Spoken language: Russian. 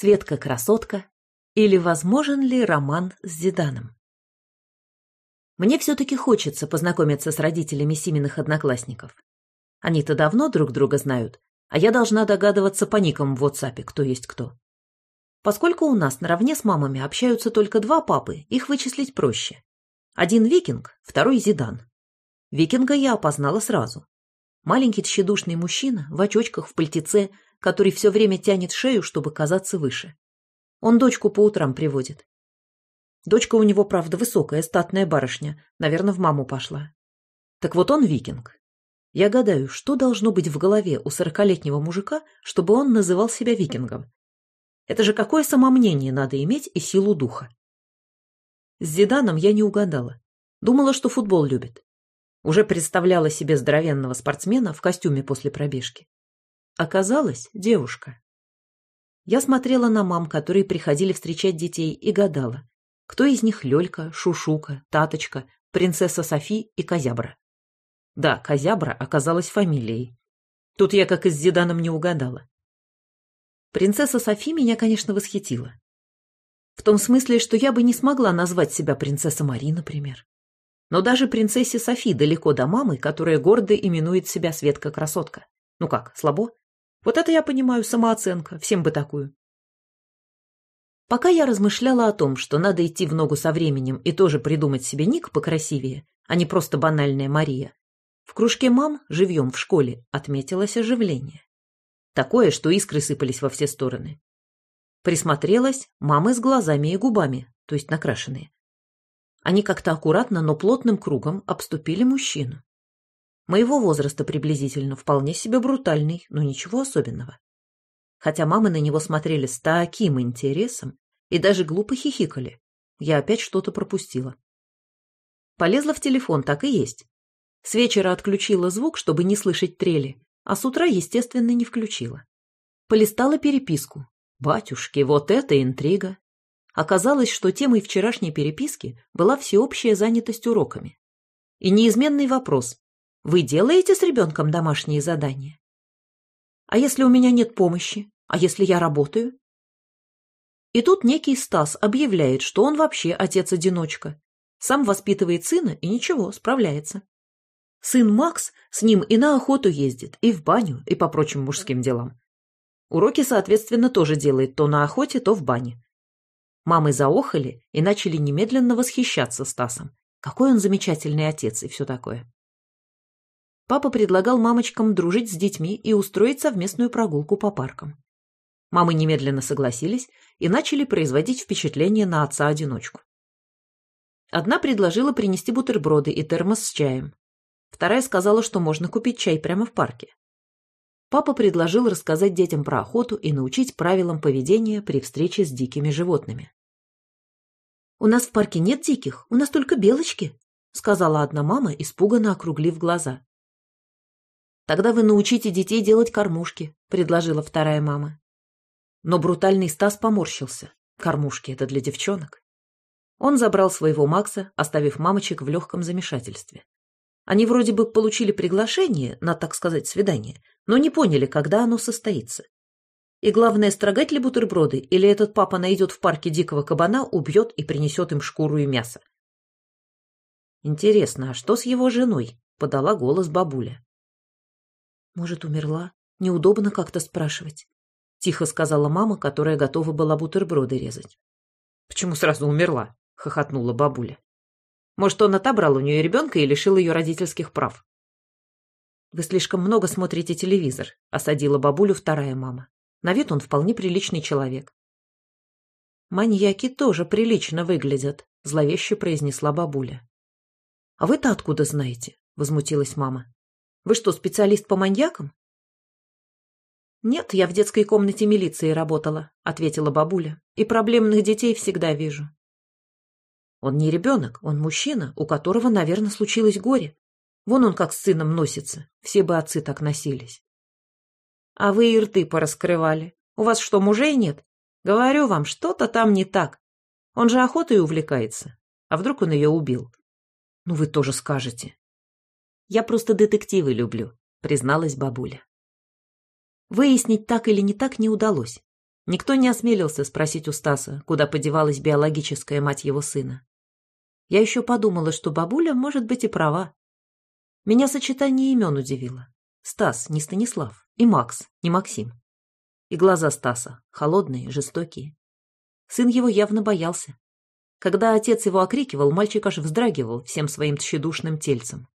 Светка-красотка или возможен ли роман с Зиданом? Мне все-таки хочется познакомиться с родителями Симиных одноклассников. Они-то давно друг друга знают, а я должна догадываться по никам в WhatsApp, кто есть кто. Поскольку у нас наравне с мамами общаются только два папы, их вычислить проще. Один викинг, второй Зидан. Викинга я опознала сразу. Маленький тщедушный мужчина в очочках в пальтеце, который все время тянет шею, чтобы казаться выше. Он дочку по утрам приводит. Дочка у него, правда, высокая, статная барышня, наверное, в маму пошла. Так вот он викинг. Я гадаю, что должно быть в голове у сорокалетнего мужика, чтобы он называл себя викингом. Это же какое самомнение надо иметь и силу духа. С Зиданом я не угадала. Думала, что футбол любит. Уже представляла себе здоровенного спортсмена в костюме после пробежки. Оказалось, девушка. Я смотрела на мам, которые приходили встречать детей, и гадала, кто из них Лёлька, Шушука, Таточка, принцесса Софи и Козябра. Да, Козябра оказалась фамилией. Тут я как и с Зиданом не угадала. Принцесса Софи меня, конечно, восхитила. В том смысле, что я бы не смогла назвать себя принцесса Мари, например. Но даже принцессе Софи далеко до мамы, которая гордо именует себя Светка-красотка. Ну как, слабо? Вот это я понимаю, самооценка, всем бы такую. Пока я размышляла о том, что надо идти в ногу со временем и тоже придумать себе ник покрасивее, а не просто банальная Мария, в кружке мам, живьем в школе, отметилось оживление. Такое, что искры сыпались во все стороны. Присмотрелась, мамы с глазами и губами, то есть накрашенные. Они как-то аккуратно, но плотным кругом обступили мужчину. Моего возраста приблизительно, вполне себе брутальный, но ничего особенного. Хотя мамы на него смотрели с таким интересом и даже глупо хихикали. Я опять что-то пропустила. Полезла в телефон, так и есть. С вечера отключила звук, чтобы не слышать трели, а с утра, естественно, не включила. Полистала переписку. Батюшки, вот это интрига! Оказалось, что темой вчерашней переписки была всеобщая занятость уроками. И неизменный вопрос вы делаете с ребенком домашние задания? А если у меня нет помощи? А если я работаю? И тут некий Стас объявляет, что он вообще отец-одиночка. Сам воспитывает сына и ничего, справляется. Сын Макс с ним и на охоту ездит, и в баню, и по прочим мужским делам. Уроки, соответственно, тоже делает то на охоте, то в бане. Мамы заохали и начали немедленно восхищаться Стасом. Какой он замечательный отец и все такое папа предлагал мамочкам дружить с детьми и устроить совместную прогулку по паркам. Мамы немедленно согласились и начали производить впечатление на отца-одиночку. Одна предложила принести бутерброды и термос с чаем. Вторая сказала, что можно купить чай прямо в парке. Папа предложил рассказать детям про охоту и научить правилам поведения при встрече с дикими животными. «У нас в парке нет диких, у нас только белочки», сказала одна мама, испуганно округлив глаза. Тогда вы научите детей делать кормушки, предложила вторая мама. Но брутальный Стас поморщился. Кормушки — это для девчонок. Он забрал своего Макса, оставив мамочек в легком замешательстве. Они вроде бы получили приглашение на, так сказать, свидание, но не поняли, когда оно состоится. И главное, строгать ли бутерброды, или этот папа найдет в парке дикого кабана, убьет и принесет им шкуру и мясо. «Интересно, а что с его женой?» — подала голос бабуля. Может, умерла? Неудобно как-то спрашивать. Тихо сказала мама, которая готова была бутерброды резать. Почему сразу умерла? Хохотнула бабуля. Может, он отобрал у нее ребенка и лишил ее родительских прав? Вы слишком много смотрите телевизор, осадила бабулю вторая мама. На вид он вполне приличный человек. Маньяки тоже прилично выглядят, зловеще произнесла бабуля. А вы-то откуда знаете? возмутилась мама. Вы что, специалист по маньякам? Нет, я в детской комнате милиции работала, ответила бабуля. И проблемных детей всегда вижу. Он не ребенок, он мужчина, у которого, наверное, случилось горе. Вон он как с сыном носится. Все бы отцы так носились. А вы и рты пораскрывали. У вас что, мужей нет? Говорю вам, что-то там не так. Он же охотой увлекается. А вдруг он ее убил? Ну, вы тоже скажете. Я просто детективы люблю, призналась бабуля. Выяснить, так или не так, не удалось. Никто не осмелился спросить у Стаса, куда подевалась биологическая мать его сына. Я еще подумала, что бабуля может быть и права. Меня сочетание имен удивило. Стас, не Станислав, и Макс, не Максим. И глаза Стаса, холодные, жестокие. Сын его явно боялся. Когда отец его окрикивал, мальчик аж вздрагивал всем своим тщедушным тельцем.